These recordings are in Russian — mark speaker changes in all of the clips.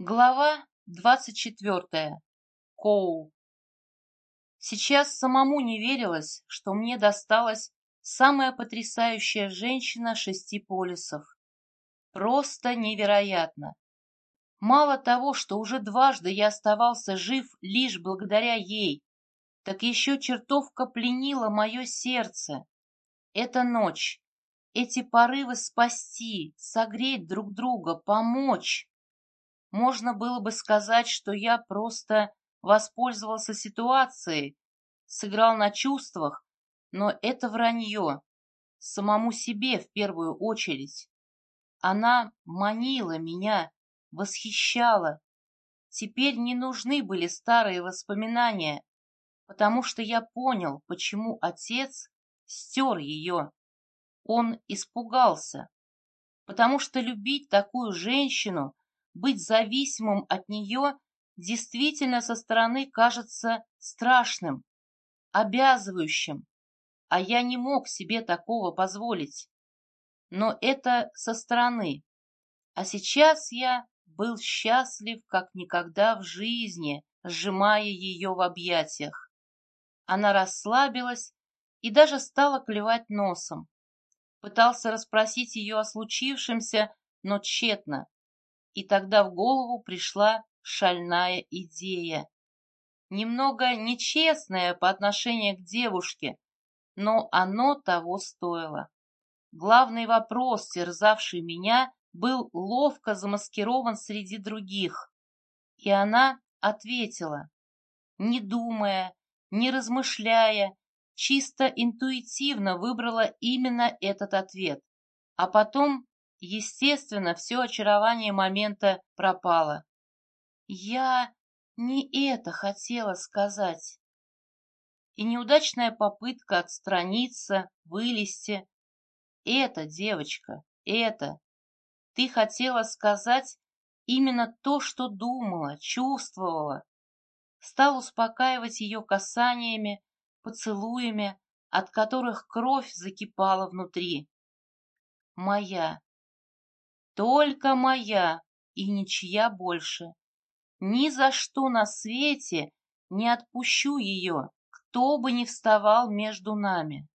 Speaker 1: Глава двадцать четвертая. Коул. Сейчас самому не верилось, что мне досталась самая потрясающая женщина шести полюсов. Просто невероятно. Мало того, что уже дважды я оставался жив лишь благодаря ей, так еще чертовка пленила мое сердце. Эта ночь, эти порывы спасти, согреть друг друга, помочь. Можно было бы сказать, что я просто воспользовался ситуацией, сыграл на чувствах, но это вранье, самому себе в первую очередь. Она манила меня, восхищала. Теперь не нужны были старые воспоминания, потому что я понял, почему отец стер ее. Он испугался, потому что любить такую женщину, быть зависимым от нее действительно со стороны кажется страшным, обязывающим, а я не мог себе такого позволить. Но это со стороны. А сейчас я был счастлив, как никогда в жизни, сжимая ее в объятиях. Она расслабилась и даже стала клевать носом. Пытался расспросить ее о случившемся, но тщетно. И тогда в голову пришла шальная идея. Немного нечестная по отношению к девушке, но оно того стоило. Главный вопрос, терзавший меня, был ловко замаскирован среди других. И она ответила, не думая, не размышляя, чисто интуитивно выбрала именно этот ответ. А потом, естественно, все очарование момента пропало. Я не это хотела сказать. И неудачная попытка отстраниться, вылезти. Это, девочка, это. Ты хотела сказать именно то, что думала, чувствовала. Стал успокаивать ее касаниями, поцелуями, от которых кровь закипала внутри. Моя. Только моя и ничья больше. Ни за что на свете не отпущу ее, кто бы ни вставал между нами.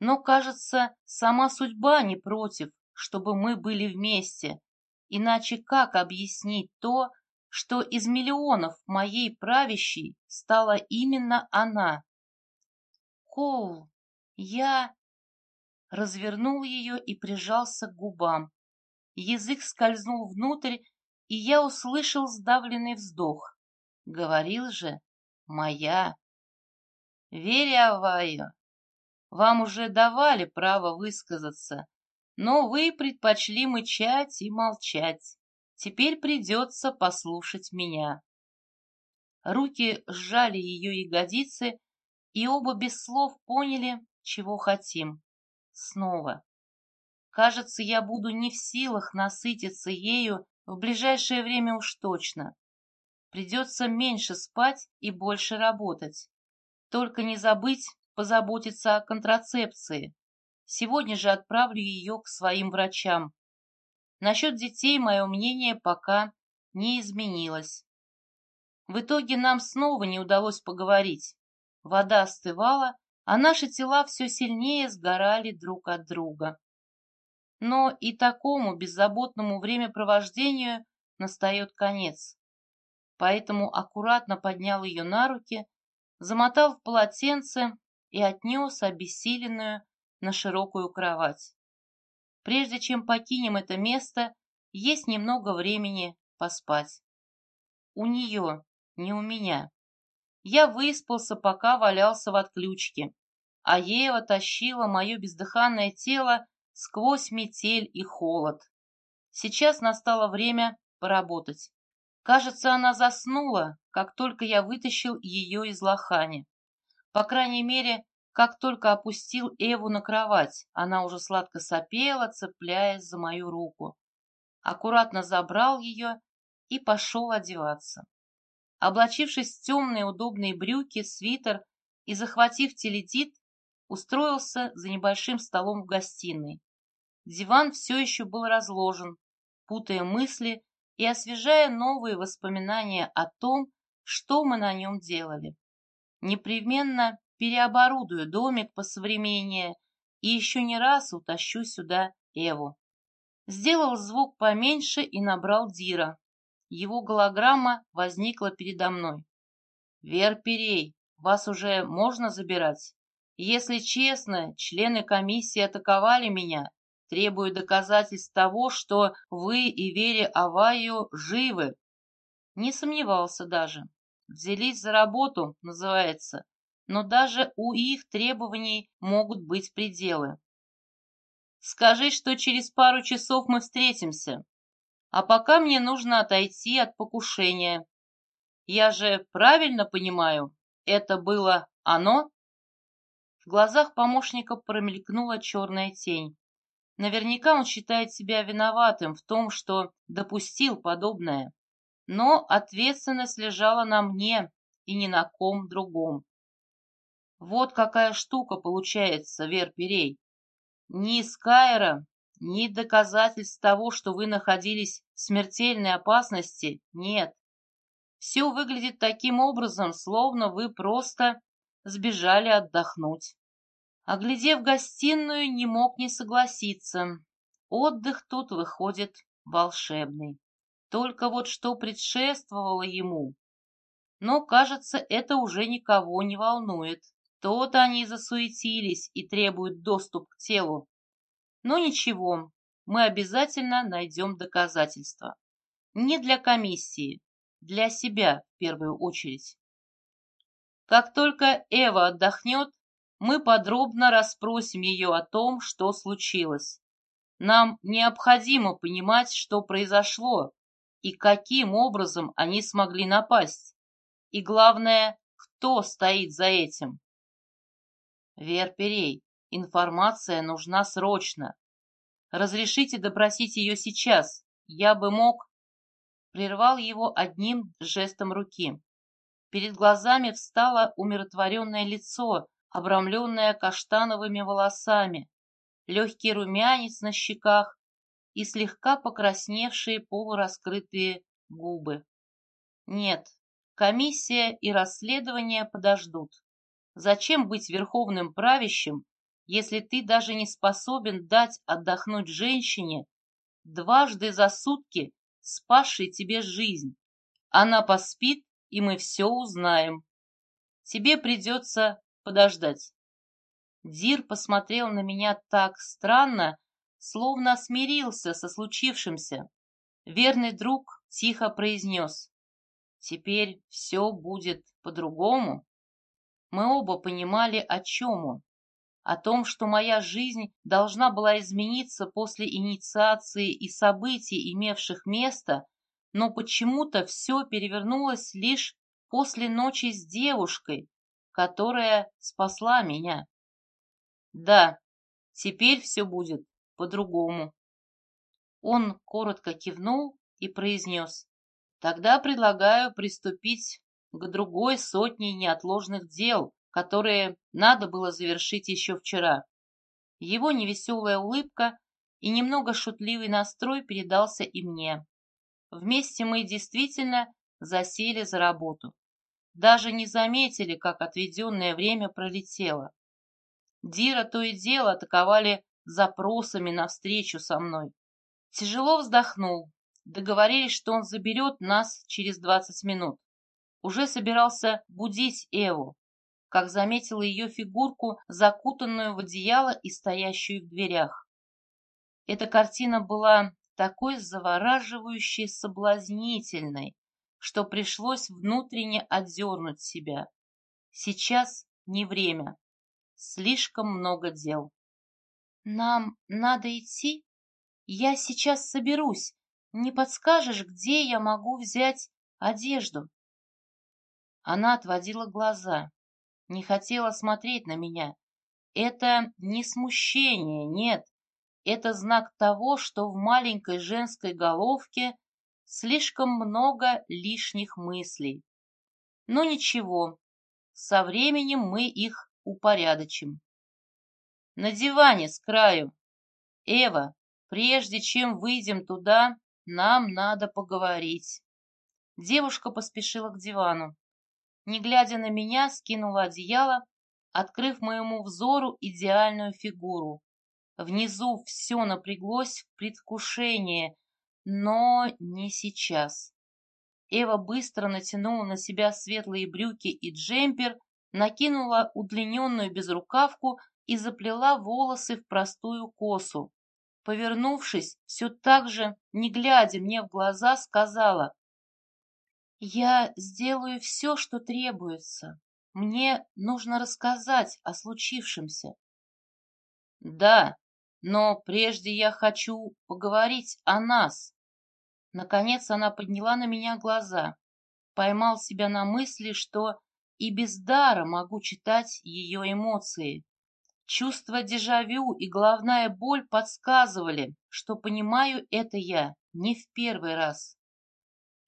Speaker 1: Но, кажется, сама судьба не против, чтобы мы были вместе. Иначе как объяснить то, что из миллионов моей правящей стала именно она? Коул, я... Развернул ее и прижался к губам. Язык скользнул внутрь, и я услышал сдавленный вздох. Говорил же, моя. Аваю, вам уже давали право высказаться, но вы предпочли мычать и молчать. Теперь придется послушать меня. Руки сжали ее ягодицы, и оба без слов поняли, чего хотим. Снова. Кажется, я буду не в силах насытиться ею в ближайшее время уж точно. Придется меньше спать и больше работать. Только не забыть позаботиться о контрацепции. Сегодня же отправлю ее к своим врачам. Насчет детей мое мнение пока не изменилось. В итоге нам снова не удалось поговорить. Вода остывала, а наши тела все сильнее сгорали друг от друга но и такому беззаботному времяпровождению настает конец. Поэтому аккуратно поднял ее на руки, замотал в полотенце и отнес обессиленную на широкую кровать. Прежде чем покинем это место, есть немного времени поспать. У нее, не у меня. Я выспался, пока валялся в отключке, а Ева тащила мое бездыханное тело сквозь метель и холод. Сейчас настало время поработать. Кажется, она заснула, как только я вытащил ее из лохани. По крайней мере, как только опустил Эву на кровать, она уже сладко сопела, цепляясь за мою руку. Аккуратно забрал ее и пошел одеваться. Облачившись в темные удобные брюки, свитер и захватив теледит, устроился за небольшим столом в гостиной. Диван все еще был разложен, путая мысли и освежая новые воспоминания о том, что мы на нем делали. Непременно переоборудую домик по современнее и еще не раз утащу сюда Эву. Сделал звук поменьше и набрал Дира. Его голограмма возникла передо мной. «Вер Перей, вас уже можно забирать? Если честно, члены комиссии атаковали меня, требуя доказательств того, что вы и Вере Аваю живы. Не сомневался даже. Взялись за работу, называется, но даже у их требований могут быть пределы. Скажи, что через пару часов мы встретимся, а пока мне нужно отойти от покушения. Я же правильно понимаю, это было оно? В глазах помощника промелькнула черная тень. Наверняка он считает себя виноватым в том, что допустил подобное. Но ответственность лежала на мне и ни на ком другом. Вот какая штука получается, Вер Перей. Ни Скайра, ни доказательств того, что вы находились в смертельной опасности, нет. Все выглядит таким образом, словно вы просто сбежали отдохнуть. Оглядев гостиную, не мог не согласиться. Отдых тут выходит волшебный. Только вот что предшествовало ему. Но, кажется, это уже никого не волнует. Тот они засуетились и требуют доступ к телу. Но ничего, мы обязательно найдем доказательства. Не для комиссии, для себя в первую очередь. Как только Эва отдохнет, мы подробно расспросим ее о том, что случилось. Нам необходимо понимать, что произошло и каким образом они смогли напасть. И главное, кто стоит за этим. Верперей, информация нужна срочно. Разрешите допросить ее сейчас. Я бы мог... Прервал его одним жестом руки. Перед глазами встало умиротворенное лицо, обрамленная каштановыми волосами, легкий румянец на щеках и слегка покрасневшие полураскрытые губы. Нет, комиссия и расследование подождут. Зачем быть верховным правящим, если ты даже не способен дать отдохнуть женщине, дважды за сутки спасшей тебе жизнь? Она поспит, и мы все узнаем. Тебе придется подождать. Дир посмотрел на меня так странно, словно смирился со случившимся. Верный друг тихо произнес. Теперь все будет по-другому. Мы оба понимали, о чем он. О том, что моя жизнь должна была измениться после инициации и событий, имевших место, но почему-то все перевернулось лишь после ночи с девушкой, которая спасла меня. Да, теперь все будет по-другому. Он коротко кивнул и произнес. Тогда предлагаю приступить к другой сотне неотложных дел, которые надо было завершить еще вчера. Его невеселая улыбка и немного шутливый настрой передался и мне. Вместе мы действительно засели за работу даже не заметили, как отведенное время пролетело. Дира то и дело атаковали запросами на встречу со мной. Тяжело вздохнул. Договорились, что он заберет нас через двадцать минут. Уже собирался будить Эву, как заметил ее фигурку, закутанную в одеяло и стоящую в дверях. Эта картина была такой завораживающей соблазнительной, что пришлось внутренне отдернуть себя. Сейчас не время. Слишком много дел. Нам надо идти? Я сейчас соберусь. Не подскажешь, где я могу взять одежду? Она отводила глаза, не хотела смотреть на меня. Это не смущение, нет. Это знак того, что в маленькой женской головке слишком много лишних мыслей. Но ничего, со временем мы их упорядочим. На диване с краю. Эва, прежде чем выйдем туда, нам надо поговорить». Девушка поспешила к дивану. Не глядя на меня, скинула одеяло, открыв моему взору идеальную фигуру. Внизу все напряглось в предвкушении, но не сейчас. Эва быстро натянула на себя светлые брюки и джемпер, накинула удлиненную безрукавку и заплела волосы в простую косу. Повернувшись, все так же, не глядя мне в глаза, сказала, «Я сделаю все, что требуется. Мне нужно рассказать о случившемся». «Да, но прежде я хочу поговорить о нас». Наконец она подняла на меня глаза. Поймал себя на мысли, что и без дара могу читать ее эмоции. Чувство дежавю и головная боль подсказывали, что понимаю это я не в первый раз.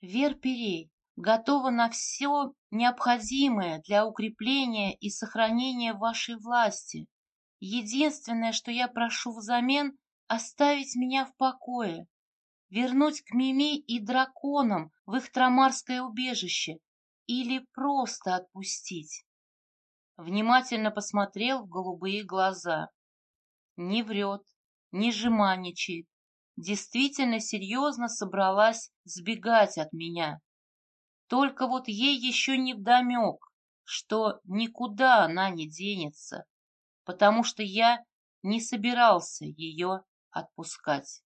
Speaker 1: Вер Перей готова на все необходимое для укрепления и сохранения вашей власти. Единственное, что я прошу взамен, оставить меня в покое, вернуть к Мими и драконам в их трамарское убежище или просто отпустить. Внимательно посмотрел в голубые глаза. Не врет, не жеманничает, действительно серьезно собралась сбегать от меня. Только вот ей еще не вдомек, что никуда она не денется, потому что я не собирался ее отпускать.